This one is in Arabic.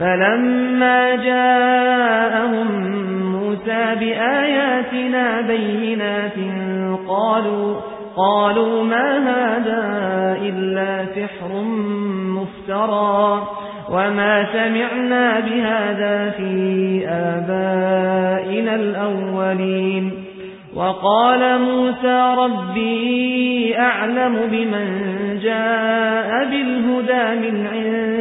فلما جاءهم موسى بآياتنا بينات قالوا قالوا ما هذا إلا سحر مفترى وما سمعنا بهذا في آبائنا الأولين. وقال موسى ربي أعلم بمن جاء بالهدى من عنده